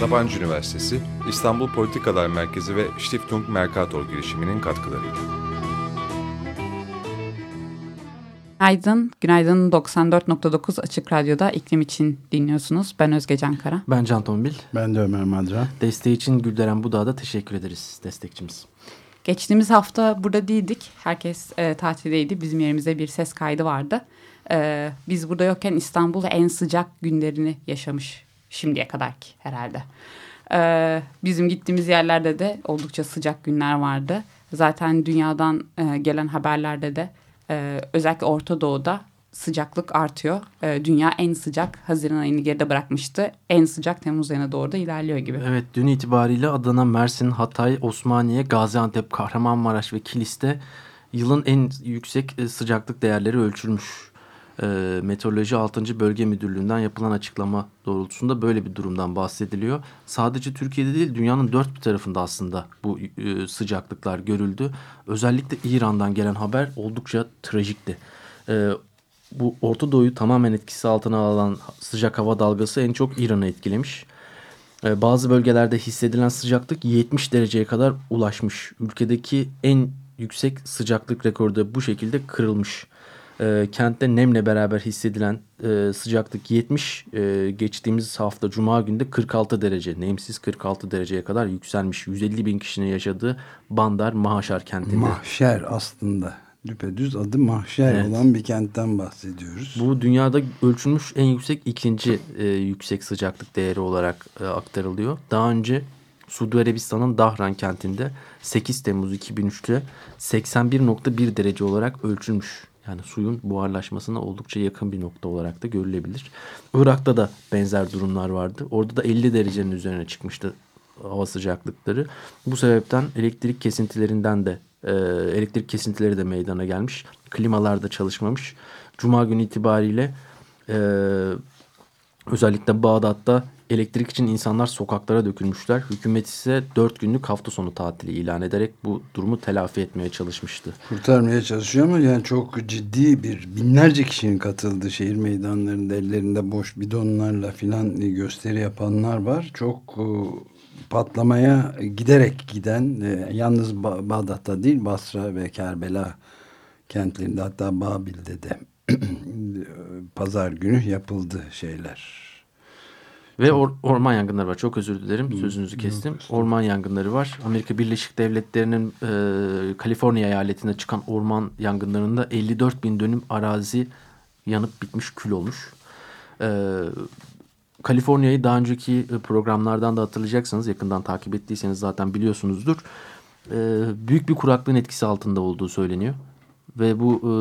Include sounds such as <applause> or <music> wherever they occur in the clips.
Sabancı Üniversitesi, İstanbul Politikalar Merkezi ve Stiftung Mercator girişiminin katkılarıyla. Günaydın, günaydın 94.9 Açık Radyo'da iklim için dinliyorsunuz. Ben Özge Can Kara. Ben Can Tombil. Ben de Ömer Madra. Desteği için Gülderen Budağ'a teşekkür ederiz destekçimiz. Geçtiğimiz hafta burada değildik. Herkes e, tatildeydi. Bizim yerimize bir ses kaydı vardı. E, biz burada yokken İstanbul en sıcak günlerini yaşamış şimdiye kadarki herhalde. E, bizim gittiğimiz yerlerde de oldukça sıcak günler vardı. Zaten dünyadan e, gelen haberlerde de e, özellikle Orta Doğu'da sıcaklık artıyor. E, dünya en sıcak Haziran ayını geride bırakmıştı. En sıcak Temmuz ayına doğru da ilerliyor gibi. Evet dün itibariyle Adana, Mersin, Hatay, Osmaniye, Gaziantep, Kahramanmaraş ve Kilis'te yılın en yüksek e, sıcaklık değerleri ölçülmüş. E, Meteoroloji 6. Bölge Müdürlüğü'nden yapılan açıklama doğrultusunda böyle bir durumdan bahsediliyor. Sadece Türkiye'de değil dünyanın dört bir tarafında aslında bu e, sıcaklıklar görüldü. Özellikle İran'dan gelen haber oldukça trajikti. E, bu Orta Doğu'yu tamamen etkisi altına alan sıcak hava dalgası en çok İran'ı etkilemiş. Ee, bazı bölgelerde hissedilen sıcaklık 70 dereceye kadar ulaşmış. Ülkedeki en yüksek sıcaklık rekoru da bu şekilde kırılmış. Ee, kentte nemle beraber hissedilen e, sıcaklık 70, e, geçtiğimiz hafta Cuma günde 46 derece, nemsiz 46 dereceye kadar yükselmiş. 150 bin kişinin yaşadığı Bandar Mahaşar kentinde. Mahşer aslında düpedüz adı mahşer evet. olan bir kentten bahsediyoruz. Bu dünyada ölçülmüş en yüksek ikinci e, yüksek sıcaklık değeri olarak e, aktarılıyor. Daha önce Suudi Arabistan'ın Dahran kentinde 8 Temmuz 2003'te 81.1 derece olarak ölçülmüş. Yani suyun buharlaşmasına oldukça yakın bir nokta olarak da görülebilir. Irak'ta da benzer durumlar vardı. Orada da 50 derecenin üzerine çıkmıştı hava sıcaklıkları. Bu sebepten elektrik kesintilerinden de e, elektrik kesintileri de meydana gelmiş. Klimalar da çalışmamış. Cuma günü itibariyle e, özellikle Bağdat'ta elektrik için insanlar sokaklara dökülmüşler. Hükümet ise dört günlük hafta sonu tatili ilan ederek bu durumu telafi etmeye çalışmıştı. Kurtarmaya çalışıyor ama yani çok ciddi bir binlerce kişinin katıldığı şehir meydanlarında ellerinde boş bidonlarla filan gösteri yapanlar var. Çok patlamaya giderek giden e, yalnız Bağdat'ta değil Basra ve Kerbela kentlerinde hatta Babil'de de pazar günü yapıldı şeyler. Ve or orman yangınları var. Çok özür dilerim. Sözünüzü kestim. Orman yangınları var. Amerika Birleşik Devletleri'nin e, Kaliforniya eyaletinde çıkan orman yangınlarında 54 bin dönüm arazi yanıp bitmiş kül olmuş. E, Kaliforniya'yı daha önceki e, programlardan da hatırlayacaksınız. Yakından takip ettiyseniz zaten biliyorsunuzdur. Ee, büyük bir kuraklığın etkisi altında olduğu söyleniyor. Ve bu e,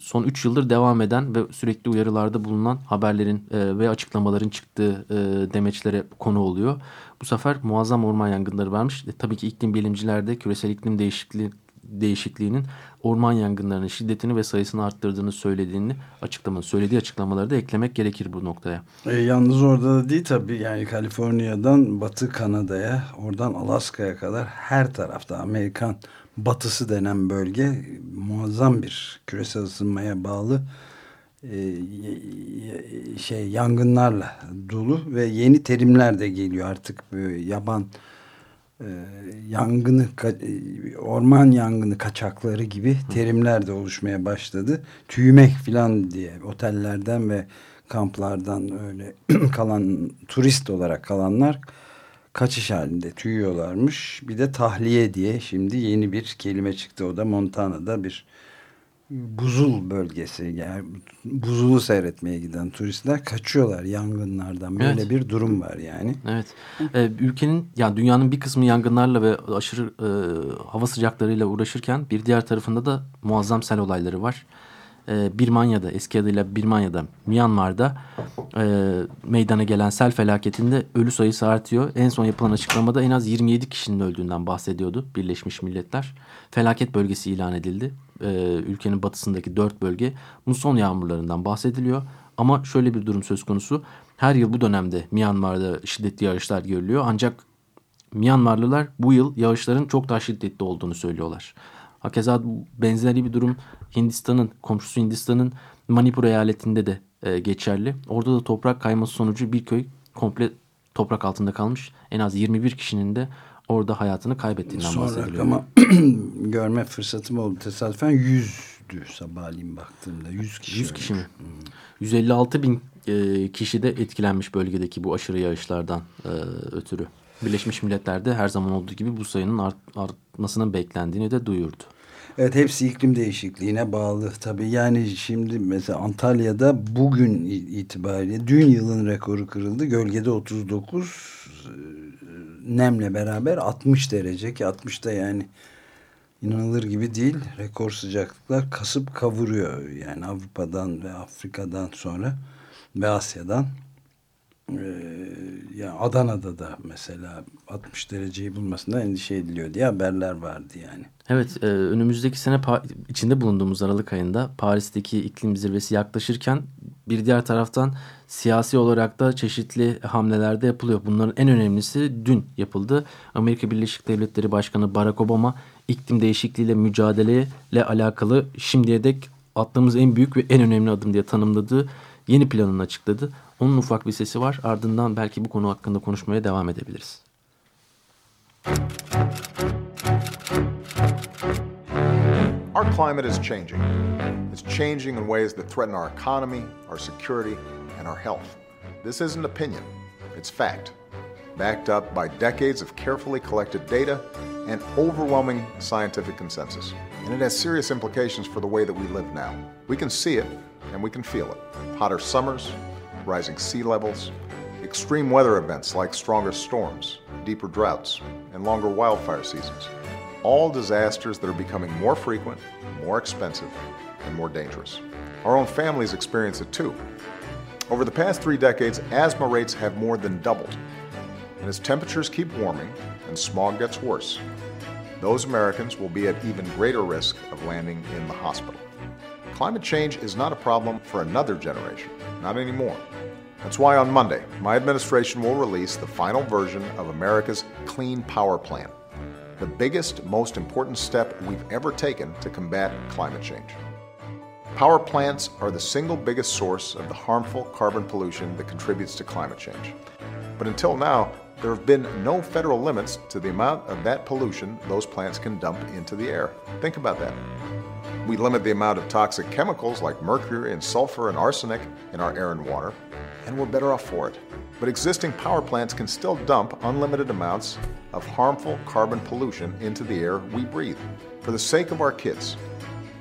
son 3 yıldır devam eden ve sürekli uyarılarda bulunan haberlerin e, ve açıklamaların çıktığı demeçlere konu oluyor. Bu sefer muazzam orman yangınları varmış. E, tabii ki iklim bilimciler de küresel iklim değişikliği değişikliğinin orman yangınlarının şiddetini ve sayısını arttırdığını söylediğini açıklama, söylediği açıklamaları da eklemek gerekir bu noktaya. E, yalnız orada da değil tabii yani Kaliforniya'dan Batı Kanada'ya oradan Alaska'ya kadar her tarafta Amerikan batısı denen bölge muazzam bir küresel ısınmaya bağlı e, şey yangınlarla dolu ve yeni terimler de geliyor artık yaban e, yangını e, orman yangını kaçakları gibi terimler de oluşmaya başladı. Tüymek filan diye otellerden ve kamplardan öyle <clears throat> kalan turist olarak kalanlar kaçış halinde tüyüyorlarmış. Bir de tahliye diye şimdi yeni bir kelime çıktı. O da Montana'da bir buzul bölgesi yani buzulu seyretmeye giden turistler kaçıyorlar yangınlardan böyle evet. bir durum var yani. Evet. Ee, ülkenin yani dünyanın bir kısmı yangınlarla ve aşırı e, hava sıcaklarıyla uğraşırken bir diğer tarafında da muazzam sel olayları var. E, Birmanya'da eski adıyla Birmanya'da Myanmar'da e, meydana gelen sel felaketinde ölü sayısı artıyor. En son yapılan açıklamada en az 27 kişinin öldüğünden bahsediyordu Birleşmiş Milletler. Felaket bölgesi ilan edildi. E, ülkenin batısındaki dört bölge muson yağmurlarından bahsediliyor. Ama şöyle bir durum söz konusu. Her yıl bu dönemde Myanmar'da şiddetli yağışlar görülüyor. Ancak Myanmarlılar bu yıl yağışların çok daha şiddetli olduğunu söylüyorlar. Hakeza benzeri bir durum Hindistan'ın, komşusu Hindistan'ın Manipur eyaletinde de e, geçerli. Orada da toprak kayması sonucu bir köy komple toprak altında kalmış. En az 21 kişinin de orada hayatını kaybettiğinden Sonra bahsediliyor. ama <clears throat> görme fırsatım oldu tesadüfen 100'dü sabahleyin baktığımda 100 kişi. 100 kişi mi? ölmüş. 156 bin e, kişi de etkilenmiş bölgedeki bu aşırı yağışlardan e, ötürü. Birleşmiş Milletler'de her zaman olduğu gibi bu sayının art, artmasının beklendiğini de duyurdu. Evet hepsi iklim değişikliğine bağlı tabii. Yani şimdi mesela Antalya'da bugün itibariyle dün yılın rekoru kırıldı. Gölgede 39 e, nemle beraber 60 derece ki 60 da yani inanılır gibi değil. Rekor sıcaklıklar kasıp kavuruyor. Yani Avrupa'dan ve Afrika'dan sonra ve Asya'dan. Ee, yani Adana'da da mesela 60 dereceyi bulmasından endişe ediliyor diye haberler vardı yani. Evet, e, önümüzdeki sene içinde bulunduğumuz Aralık ayında Paris'teki iklim zirvesi yaklaşırken bir diğer taraftan siyasi olarak da çeşitli hamlelerde yapılıyor. Bunların en önemlisi dün yapıldı. Amerika Birleşik Devletleri Başkanı Barack Obama iklim değişikliğiyle mücadeleyle alakalı şimdiye dek attığımız en büyük ve en önemli adım diye tanımladığı yeni planını açıkladı. Onun ufak bir sesi var. Ardından belki bu konu hakkında konuşmaya devam edebiliriz. Our climate is changing. It's changing in ways that threaten our economy, our security, and our health. This isn't opinion, it's fact, backed up by decades of carefully collected data and overwhelming scientific consensus. And it has serious implications for the way that we live now. We can see it and we can feel it. Hotter summers, rising sea levels, extreme weather events like stronger storms, deeper droughts, and longer wildfire seasons all disasters that are becoming more frequent, more expensive, and more dangerous. Our own families experience it too. Over the past three decades, asthma rates have more than doubled. And as temperatures keep warming and smog gets worse, those Americans will be at even greater risk of landing in the hospital. Climate change is not a problem for another generation, not anymore. That's why on Monday, my administration will release the final version of America's Clean Power Plan the biggest, most important step we've ever taken to combat climate change. Power plants are the single biggest source of the harmful carbon pollution that contributes to climate change. But until now, there have been no federal limits to the amount of that pollution those plants can dump into the air. Think about that. We limit the amount of toxic chemicals like mercury and sulfur and arsenic in our air and water, and we're better off for it. But existing power plants can still dump unlimited amounts of harmful carbon pollution into the air we breathe. For the sake of our kids,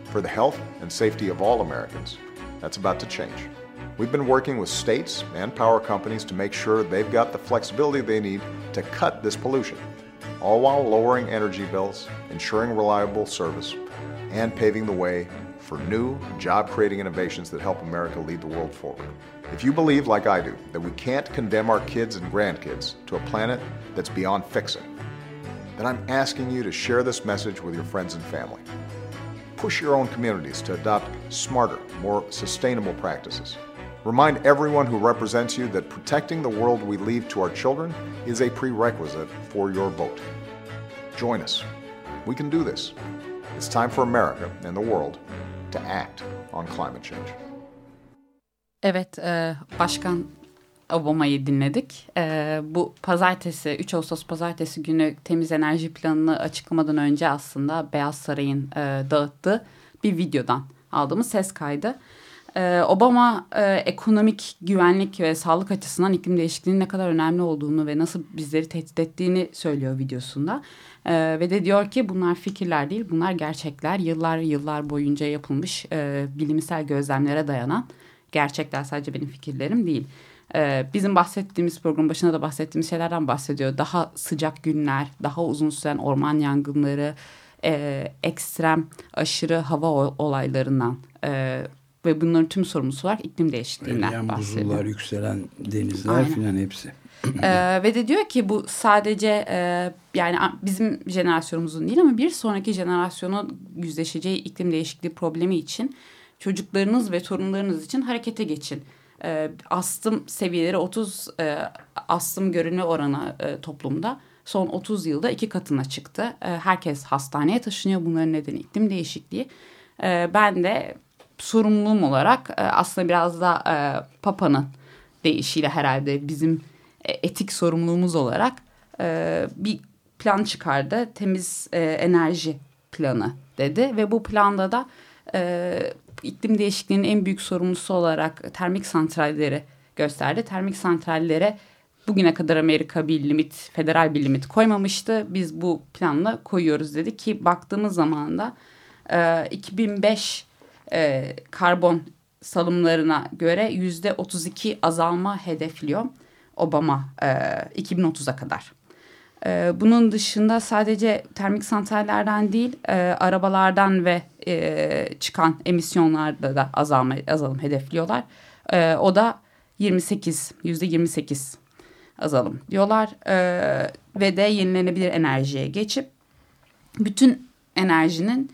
for the health and safety of all Americans, that's about to change. We've been working with states and power companies to make sure they've got the flexibility they need to cut this pollution, all while lowering energy bills, ensuring reliable service, and paving the way for new, job creating innovations that help America lead the world forward. If you believe, like I do, that we can't condemn our kids and grandkids to a planet that's beyond fixing, then I'm asking you to share this message with your friends and family. Push your own communities to adopt smarter, more sustainable practices. Remind everyone who represents you that protecting the world we leave to our children is a prerequisite for your vote. Join us. We can do this. It's time for America and the world to act on climate change. Evet, e, Başkan Obama'yı dinledik. E, bu pazartesi, 3 Ağustos pazartesi günü temiz enerji planını açıklamadan önce aslında Beyaz Saray'ın e, dağıttığı bir videodan aldığımız ses kaydı. E, Obama e, ekonomik güvenlik ve sağlık açısından iklim değişikliğinin ne kadar önemli olduğunu ve nasıl bizleri tehdit ettiğini söylüyor videosunda. E, ve de diyor ki bunlar fikirler değil, bunlar gerçekler. Yıllar yıllar boyunca yapılmış e, bilimsel gözlemlere dayanan gerçekler sadece benim fikirlerim değil. Ee, bizim bahsettiğimiz program başında da bahsettiğimiz şeylerden bahsediyor. Daha sıcak günler, daha uzun süren orman yangınları, e, ekstrem aşırı hava olaylarından e, ve bunların tüm sorumlusu olarak iklim değişikliğinden Eriyen bahsediyor. buzullar, yükselen denizler Aynen. filan hepsi. ee, ve de diyor ki bu sadece e, yani bizim jenerasyonumuzun değil ama bir sonraki jenerasyonun yüzleşeceği iklim değişikliği problemi için çocuklarınız ve torunlarınız için harekete geçin. Ee, astım seviyeleri 30 e, astım görünme oranı e, toplumda son 30 yılda iki katına çıktı. E, herkes hastaneye taşınıyor. Bunların nedeni iklim değişikliği. E, ben de sorumluluğum olarak e, aslında biraz da e, Papa'nın deyişiyle herhalde bizim e, etik sorumluluğumuz olarak bir plan çıkardı. Temiz enerji planı dedi ve bu planda da iklim değişikliğinin en büyük sorumlusu olarak termik santralleri gösterdi. Termik santrallere bugüne kadar Amerika bir limit, federal bir limit koymamıştı. Biz bu planla koyuyoruz dedi ki baktığımız zaman da e, 2005 e, karbon salımlarına göre yüzde 32 azalma hedefliyor Obama e, 2030'a kadar. E, bunun dışında sadece termik santrallerden değil e, arabalardan ve e, çıkan emisyonlarda da azalma, azalım hedefliyorlar. E, o da 28 yüzde 28 azalım diyorlar e, ve de yenilenebilir enerjiye geçip bütün enerjinin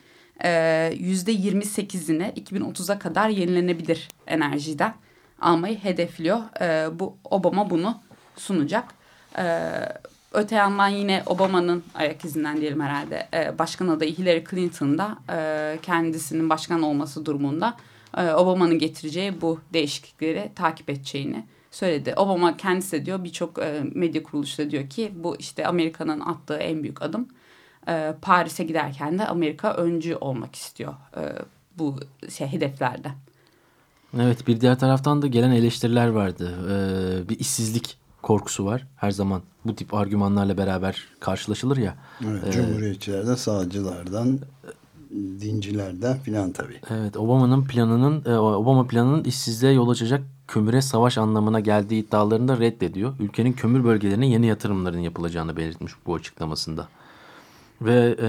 yüzde 28'ini 2030'a kadar yenilenebilir enerjiden almayı hedefliyor. E, bu Obama bunu sunacak. E, öte yandan yine Obama'nın ayak izinden diyelim herhalde e, başkan adayı Hillary Clinton da e, kendisinin başkan olması durumunda e, Obama'nın getireceği bu değişiklikleri takip edeceğini söyledi. Obama kendisi de diyor birçok e, medya kuruluşu da diyor ki bu işte Amerika'nın attığı en büyük adım. E, Paris'e giderken de Amerika öncü olmak istiyor e, bu şey hedeflerde. Evet bir diğer taraftan da gelen eleştiriler vardı. Ee, bir işsizlik korkusu var. Her zaman bu tip argümanlarla beraber karşılaşılır ya. Evet, ee, Cumhuriyetçilerden, sağcılardan, dincilerden filan tabii. Evet Obama'nın planının e, Obama planının işsizliğe yol açacak kömüre savaş anlamına geldiği iddialarını da reddediyor. Ülkenin kömür bölgelerine yeni yatırımların yapılacağını belirtmiş bu açıklamasında. Ve e,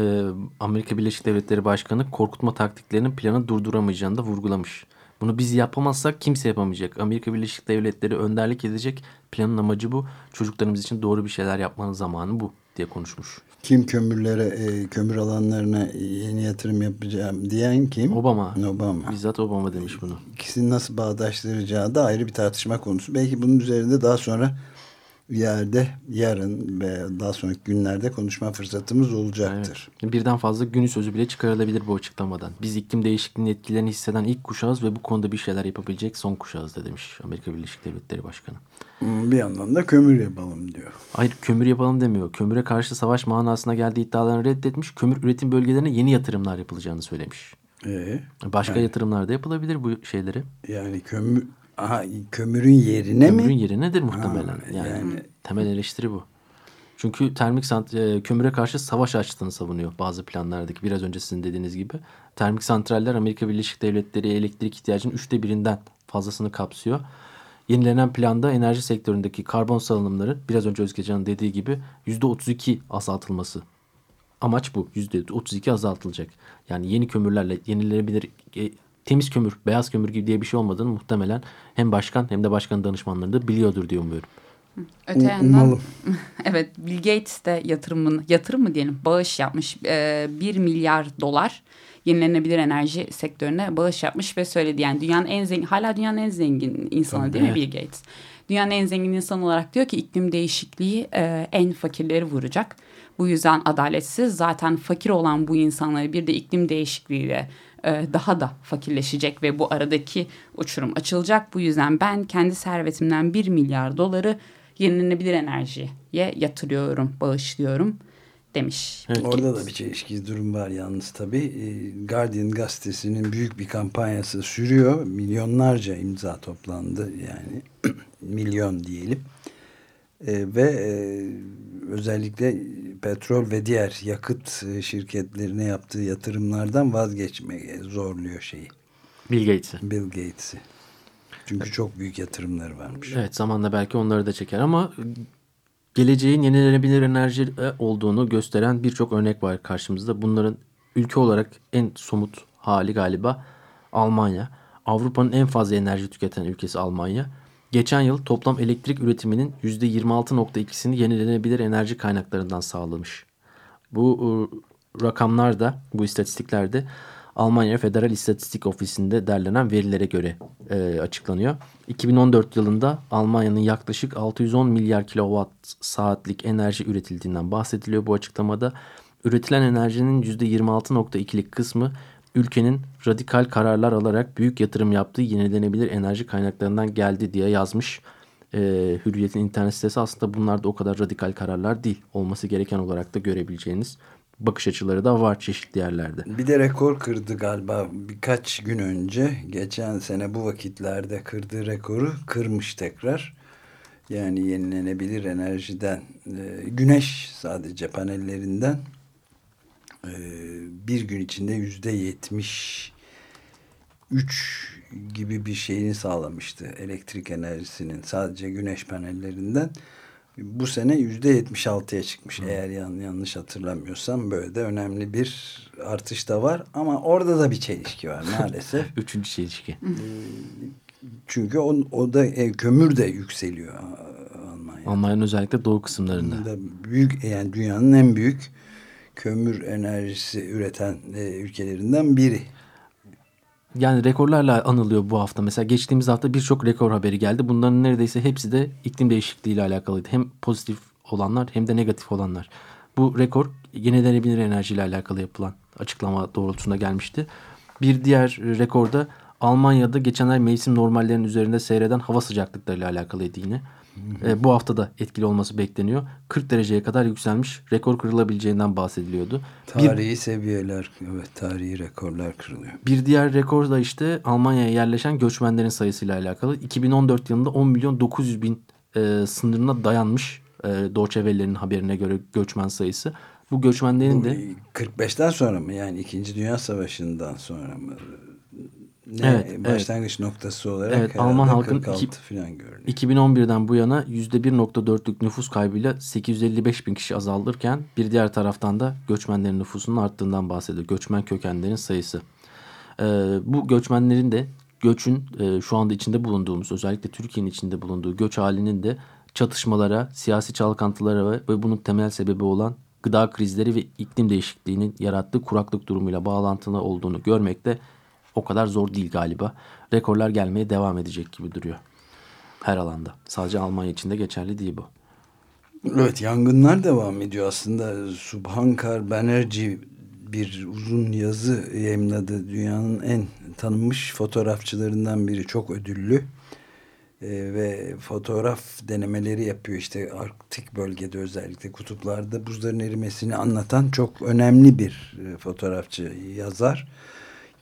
Amerika Birleşik Devletleri Başkanı korkutma taktiklerinin planı durduramayacağını da vurgulamış. Bunu biz yapamazsak kimse yapamayacak. Amerika Birleşik Devletleri önderlik edecek. Planın amacı bu. Çocuklarımız için doğru bir şeyler yapmanın zamanı bu diye konuşmuş. Kim kömürlere, e, kömür alanlarına yeni yatırım yapacağım diyen kim? Obama. Obama. Bizzat Obama demiş bunu. İkisini nasıl bağdaştıracağı da ayrı bir tartışma konusu. Belki bunun üzerinde daha sonra yerde yarın ve daha sonraki günlerde konuşma fırsatımız olacaktır. Evet. Birden fazla günün sözü bile çıkarılabilir bu açıklamadan. Biz iklim değişikliğinin etkilerini hisseden ilk kuşağız ve bu konuda bir şeyler yapabilecek son kuşağız da demiş Amerika Birleşik Devletleri Başkanı. Hmm, bir yandan da kömür yapalım diyor. Hayır kömür yapalım demiyor. Kömüre karşı savaş manasına geldiği iddialarını reddetmiş. Kömür üretim bölgelerine yeni yatırımlar yapılacağını söylemiş. Ee, Başka yani, yatırımlar da yapılabilir bu şeyleri. Yani kömür aha, kömürün yerine kömürün mi? Kömürün yeri nedir muhtemelen? Ha, yani, yani temel eleştiri bu. Çünkü termik e, kömüre karşı savaş açtığını savunuyor bazı planlardaki biraz önce sizin dediğiniz gibi. Termik santraller Amerika Birleşik Devletleri elektrik ihtiyacının üçte birinden fazlasını kapsıyor. Yenilenen planda enerji sektöründeki karbon salınımları biraz önce Özgecan'ın dediği gibi %32 azaltılması. Amaç bu. %32 azaltılacak. Yani yeni kömürlerle yenilenebilir e, temiz kömür, beyaz kömür gibi diye bir şey olmadığını muhtemelen hem başkan hem de başkan danışmanları da biliyordur diye umuyorum. Öte yandan Umalım. <laughs> evet Bill Gates de yatırımın yatırım mı diyelim bağış yapmış. Ee, 1 milyar dolar yenilenebilir enerji sektörüne bağış yapmış ve söyledi yani dünyanın en zengin hala dünyanın en zengin insanı Tabii, değil mi Bill Gates? Dünyanın en zengin insan olarak diyor ki iklim değişikliği e, en fakirleri vuracak. Bu yüzden adaletsiz zaten fakir olan bu insanları bir de iklim değişikliğiyle e, daha da fakirleşecek ve bu aradaki uçurum açılacak. Bu yüzden ben kendi servetimden 1 milyar doları yenilenebilir enerjiye yatırıyorum, bağışlıyorum demiş. Evet. Orada da bir çelişki durum var yalnız tabii. Guardian gazetesinin büyük bir kampanyası sürüyor. Milyonlarca imza toplandı yani <clears throat> milyon diyelim. Ee, ve e, özellikle petrol ve diğer yakıt şirketlerine yaptığı yatırımlardan vazgeçmeye zorluyor şeyi. Bill Gates'i. Bill Gates'i. Çünkü evet. çok büyük yatırımları varmış. Evet zamanla belki onları da çeker ama geleceğin yenilenebilir enerji olduğunu gösteren birçok örnek var karşımızda. Bunların ülke olarak en somut hali galiba Almanya. Avrupa'nın en fazla enerji tüketen ülkesi Almanya. Geçen yıl toplam elektrik üretiminin %26.2'sini yenilenebilir enerji kaynaklarından sağlamış. Bu e, rakamlar da bu istatistiklerde Almanya Federal İstatistik Ofisi'nde derlenen verilere göre e, açıklanıyor. 2014 yılında Almanya'nın yaklaşık 610 milyar kilowatt saatlik enerji üretildiğinden bahsediliyor bu açıklamada. Üretilen enerjinin %26.2'lik kısmı ülkenin radikal kararlar alarak büyük yatırım yaptığı yenilenebilir enerji kaynaklarından geldi diye yazmış. E, Hürriyet'in internet sitesi aslında bunlar da o kadar radikal kararlar değil. Olması gereken olarak da görebileceğiniz bakış açıları da var çeşitli yerlerde. Bir de rekor kırdı galiba birkaç gün önce. Geçen sene bu vakitlerde kırdığı rekoru kırmış tekrar. Yani yenilenebilir enerjiden, e, güneş sadece panellerinden e, bir gün içinde yüzde yetmiş üç gibi bir şeyini sağlamıştı elektrik enerjisinin sadece güneş panellerinden bu sene yüzde yetmiş altıya çıkmış. Hmm. Eğer yan, yanlış hatırlamıyorsam böyle de önemli bir artış da var. Ama orada da bir çelişki var maalesef. <laughs> Üçüncü çelişki. Ee, çünkü o, o da e, kömür de yükseliyor Almanya. Almanya'nın özellikle doğu kısımlarında. Da büyük yani dünyanın en büyük kömür enerjisi üreten e, ülkelerinden biri yani rekorlarla anılıyor bu hafta. Mesela geçtiğimiz hafta birçok rekor haberi geldi. Bunların neredeyse hepsi de iklim değişikliği ile alakalıydı. Hem pozitif olanlar hem de negatif olanlar. Bu rekor yenilenebilir enerji ile alakalı yapılan açıklama doğrultusunda gelmişti. Bir diğer rekorda Almanya'da geçen ay mevsim normallerinin üzerinde seyreden hava sıcaklıkları ile alakalıydı yine. E, bu hafta da etkili olması bekleniyor. 40 dereceye kadar yükselmiş rekor kırılabileceğinden bahsediliyordu. Tarihi bir, seviyeler, evet tarihi rekorlar kırılıyor. Bir diğer rekor da işte Almanya'ya yerleşen göçmenlerin sayısıyla alakalı. 2014 yılında 10 milyon 900 bin e, sınırına dayanmış e, Deutsche haberine göre göçmen sayısı. Bu göçmenlerin bu, de... 45'ten sonra mı yani 2. Dünya Savaşı'ndan sonra mı ne evet, başlangıç evet. noktası olarak evet, Alman halkın iki, falan görünüyor. 2011'den bu yana %1.4'lük nüfus kaybıyla 855 bin kişi azalırken bir diğer taraftan da göçmenlerin nüfusunun arttığından bahsediyor. Göçmen kökenlerin sayısı. Ee, bu göçmenlerin de göçün e, şu anda içinde bulunduğumuz özellikle Türkiye'nin içinde bulunduğu göç halinin de çatışmalara, siyasi çalkantılara ve, ve bunun temel sebebi olan gıda krizleri ve iklim değişikliğinin yarattığı kuraklık durumuyla bağlantılı olduğunu görmekte o kadar zor değil galiba. Rekorlar gelmeye devam edecek gibi duruyor. Her alanda. Sadece Almanya için de geçerli değil bu. Evet yangınlar devam ediyor aslında. Subhankar Banerjee bir uzun yazı yayınladı. Dünyanın en tanınmış fotoğrafçılarından biri. Çok ödüllü. Ee, ve fotoğraf denemeleri yapıyor işte Arktik bölgede özellikle kutuplarda buzların erimesini anlatan çok önemli bir e, fotoğrafçı yazar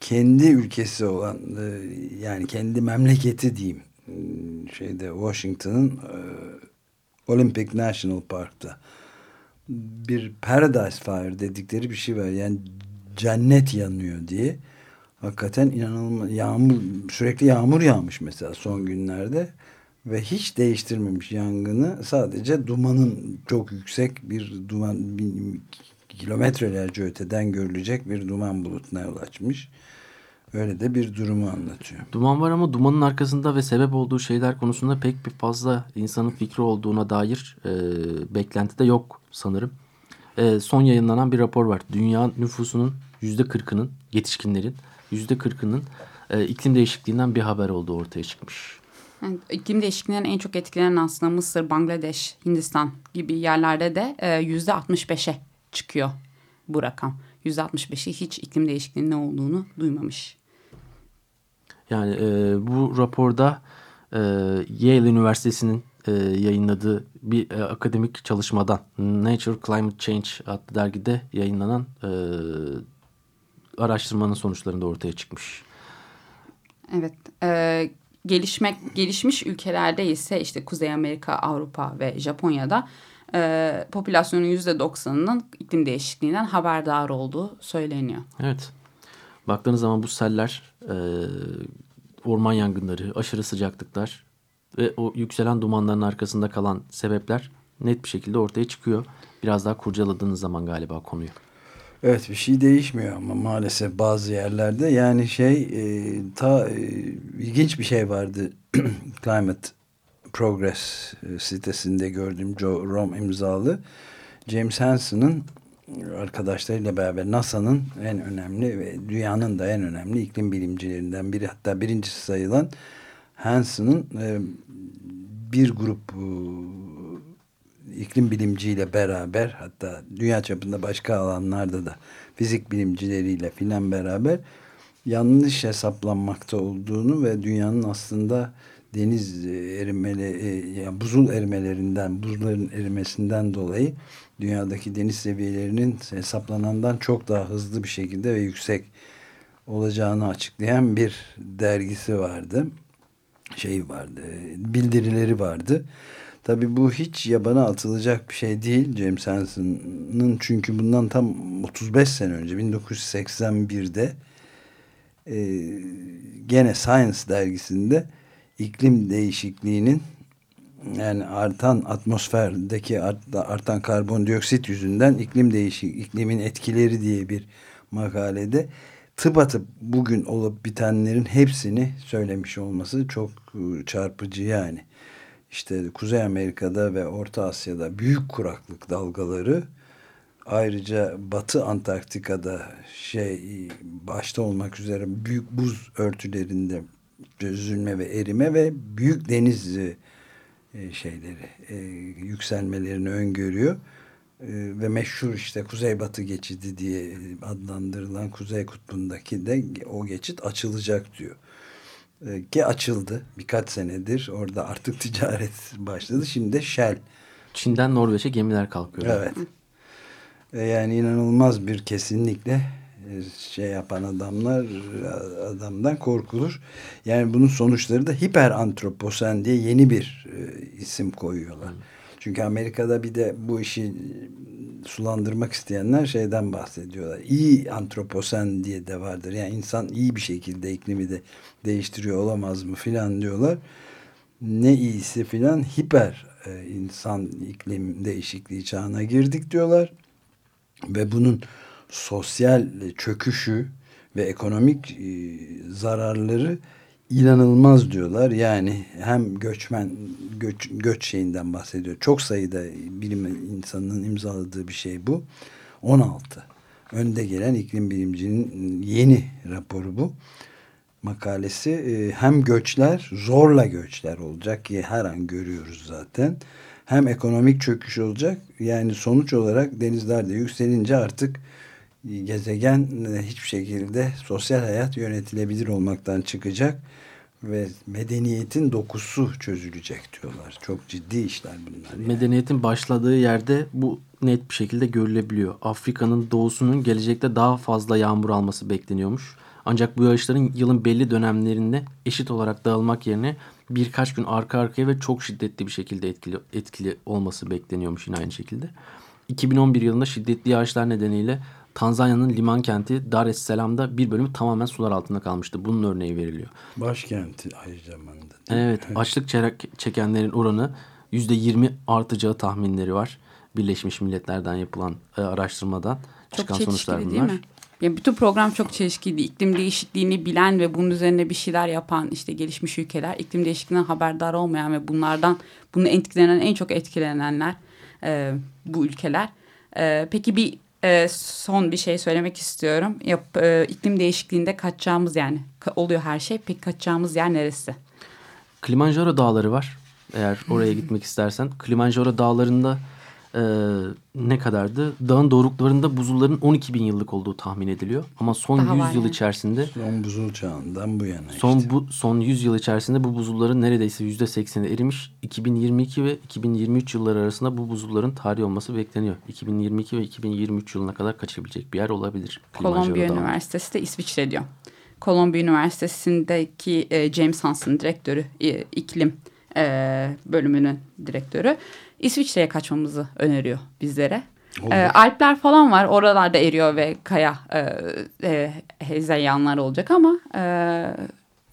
kendi ülkesi olan e, yani kendi memleketi diyeyim e, şeyde Washington'ın e, Olympic National Park'ta bir Paradise Fire dedikleri bir şey var. Yani cennet yanıyor diye. Hakikaten inanılmaz yağmur sürekli yağmur yağmış mesela son günlerde ve hiç değiştirmemiş yangını. Sadece dumanın çok yüksek bir duman kilometrelerce öteden görülecek bir duman bulutuna yol açmış. Öyle de bir durumu anlatıyor. Duman var ama dumanın arkasında ve sebep olduğu şeyler konusunda pek bir fazla insanın fikri olduğuna dair e, beklenti de yok sanırım. E, son yayınlanan bir rapor var. Dünya nüfusunun yüzde kırkının yetişkinlerin yüzde kırkının e, iklim değişikliğinden bir haber olduğu ortaya çıkmış. Yani iklim değişikliğinden en çok etkilenen aslında Mısır, Bangladeş, Hindistan gibi yerlerde de e, yüzde 65'e çıkıyor bu rakam. %65'i hiç iklim değişikliğinin ne olduğunu duymamış. Yani e, bu raporda e, Yale Üniversitesi'nin e, yayınladığı bir e, akademik çalışmadan Nature Climate Change adlı dergide yayınlanan e, araştırmanın sonuçlarında ortaya çıkmış. Evet. E, gelişmek gelişmiş ülkelerde ise işte Kuzey Amerika, Avrupa ve Japonya'da e, popülasyonun yüzde doksanının iklim değişikliğinden haberdar olduğu söyleniyor. Evet. Baktığınız zaman bu seller, e, orman yangınları, aşırı sıcaklıklar ve o yükselen dumanların arkasında kalan sebepler net bir şekilde ortaya çıkıyor. Biraz daha kurcaladığınız zaman galiba konuyu. Evet bir şey değişmiyor ama maalesef bazı yerlerde yani şey e, ta e, ilginç bir şey vardı <clears throat> Climate Progress e, sitesinde gördüğüm Joe Rom imzalı James Hansen'ın arkadaşlarıyla beraber NASA'nın en önemli ve dünyanın da en önemli iklim bilimcilerinden biri hatta birincisi sayılan Hansen'ın e, bir grup e, iklim bilimciyle beraber hatta dünya çapında başka alanlarda da fizik bilimcileriyle filan beraber yanlış hesaplanmakta olduğunu ve dünyanın aslında deniz erimeli e, yani buzul erimelerinden buzların erimesinden dolayı dünyadaki deniz seviyelerinin hesaplanandan çok daha hızlı bir şekilde ve yüksek olacağını açıklayan bir dergisi vardı. Şey vardı, bildirileri vardı. Tabii bu hiç yabana atılacak bir şey değil James Hansen'ın çünkü bundan tam 35 sene önce 1981'de e, gene Science dergisinde iklim değişikliğinin yani artan atmosferdeki artan karbondioksit yüzünden iklim değişik iklimin etkileri diye bir makalede tıpatıp bugün olup bitenlerin hepsini söylemiş olması çok çarpıcı yani. İşte Kuzey Amerika'da ve Orta Asya'da büyük kuraklık dalgaları ayrıca Batı Antarktika'da şey başta olmak üzere büyük buz örtülerinde çözülme ve erime ve büyük deniz e, şeyleri e, yükselmelerini öngörüyor. E, ve meşhur işte Kuzeybatı geçidi diye adlandırılan Kuzey Kutbu'ndaki de o geçit açılacak diyor. E, ki açıldı birkaç senedir orada artık <laughs> ticaret başladı. Şimdi de Shell. Çin'den Norveç'e gemiler kalkıyor. Evet. E, yani inanılmaz bir kesinlikle şey yapan adamlar adamdan korkulur. Yani bunun sonuçları da hiper antroposen diye yeni bir e, isim koyuyorlar. Çünkü Amerika'da bir de bu işi sulandırmak isteyenler şeyden bahsediyorlar. İyi antroposen diye de vardır. Yani insan iyi bir şekilde iklimi de değiştiriyor olamaz mı filan diyorlar. Ne iyisi filan hiper e, insan iklim değişikliği çağına girdik diyorlar. Ve bunun sosyal çöküşü ve ekonomik e, zararları inanılmaz diyorlar. Yani hem göçmen göç, göç şeyinden bahsediyor. Çok sayıda bilim insanının imzaladığı bir şey bu. 16. Önde gelen iklim bilimcinin yeni raporu bu. Makalesi e, hem göçler zorla göçler olacak ki her an görüyoruz zaten. Hem ekonomik çöküş olacak. Yani sonuç olarak denizlerde yükselince artık gezegen e, hiçbir şekilde sosyal hayat yönetilebilir olmaktan çıkacak ve medeniyetin dokusu çözülecek diyorlar. Çok ciddi işler bunlar. Yani. Medeniyetin başladığı yerde bu net bir şekilde görülebiliyor. Afrika'nın doğusunun gelecekte daha fazla yağmur alması bekleniyormuş. Ancak bu yağışların yılın belli dönemlerinde eşit olarak dağılmak yerine birkaç gün arka arkaya ve çok şiddetli bir şekilde etkili, etkili olması bekleniyormuş yine aynı şekilde. 2011 yılında şiddetli yağışlar nedeniyle Tanzanya'nın liman kenti Dar es Salaam'da bir bölümü tamamen sular altında kalmıştı. Bunun örneği veriliyor. Başkenti aynı zamanda. Evet, açlık çekenlerin oranı %20 artacağı tahminleri var. Birleşmiş Milletler'den yapılan e, araştırmadan çok çıkan sonuçlar bunlar. Değil mi? Yani bütün program çok çelişkiydi. İklim değişikliğini bilen ve bunun üzerine bir şeyler yapan işte gelişmiş ülkeler, iklim değişikliğinden haberdar olmayan ve bunlardan bunu etkilenen en çok etkilenenler e, bu ülkeler. E, peki bir e, son bir şey söylemek istiyorum. Yap, e, iklim değişikliğinde kaçacağımız yani oluyor her şey. Peki kaçacağımız yer neresi? Kilimanjaro dağları var. Eğer oraya gitmek istersen. Kilimanjaro dağlarında e, ne kadardı? Dağın doruklarında buzulların 12 bin yıllık olduğu tahmin ediliyor. Ama son Daha 100 yıl yani. içerisinde... Son buzul çağından bu yana son, işte. bu, son 100 yıl içerisinde bu buzulların neredeyse %80'i erimiş. 2022 ve 2023 yılları arasında bu buzulların tarih olması bekleniyor. 2022 ve 2023 yılına kadar kaçabilecek bir yer olabilir. Kolombiya Üniversitesi de İsviçre diyor. Kolombiya Üniversitesi'ndeki e, James Hansen direktörü, e, iklim e, bölümünün direktörü İsviçre'ye kaçmamızı öneriyor bizlere. E, Alpler falan var. Oralarda eriyor ve kaya e, e, hezeyanlar olacak ama e,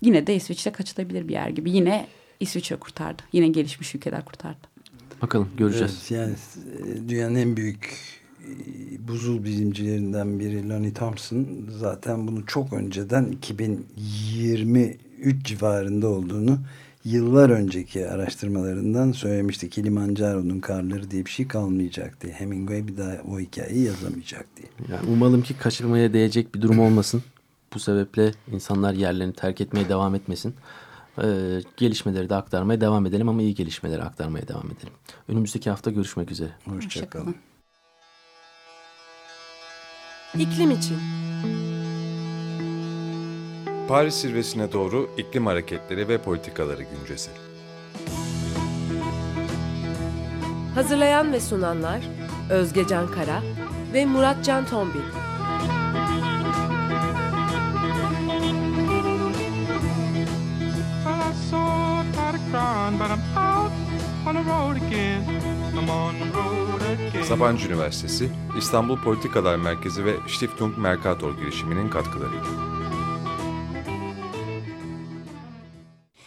yine de İsviçre kaçılabilir bir yer gibi. Yine İsviçre kurtardı. Yine gelişmiş ülkeler kurtardı. Bakalım göreceğiz. Evet, yani e, dünyanın en büyük e, buzul bilimcilerinden biri Lonnie Thompson zaten bunu çok önceden 2023 civarında olduğunu yıllar önceki araştırmalarından söylemişti. Kilimanjaro'nun karları diye bir şey kalmayacak diye. Hemingway bir daha o hikayeyi yazamayacak diye. Yani umalım ki kaçırmaya değecek bir durum olmasın. Bu sebeple insanlar yerlerini terk etmeye devam etmesin. Ee, gelişmeleri de aktarmaya devam edelim ama iyi gelişmeleri aktarmaya devam edelim. Önümüzdeki hafta görüşmek üzere. Hoşçakalın. Hoşçakalın. İklim için. Paris zirvesine doğru iklim hareketleri ve politikaları güncesi. Hazırlayan ve sunanlar Özge Can Kara ve Murat Can Tombil. Sabancı Üniversitesi, İstanbul Politikalar Merkezi ve Stiftung Mercator girişiminin katkılarıyla.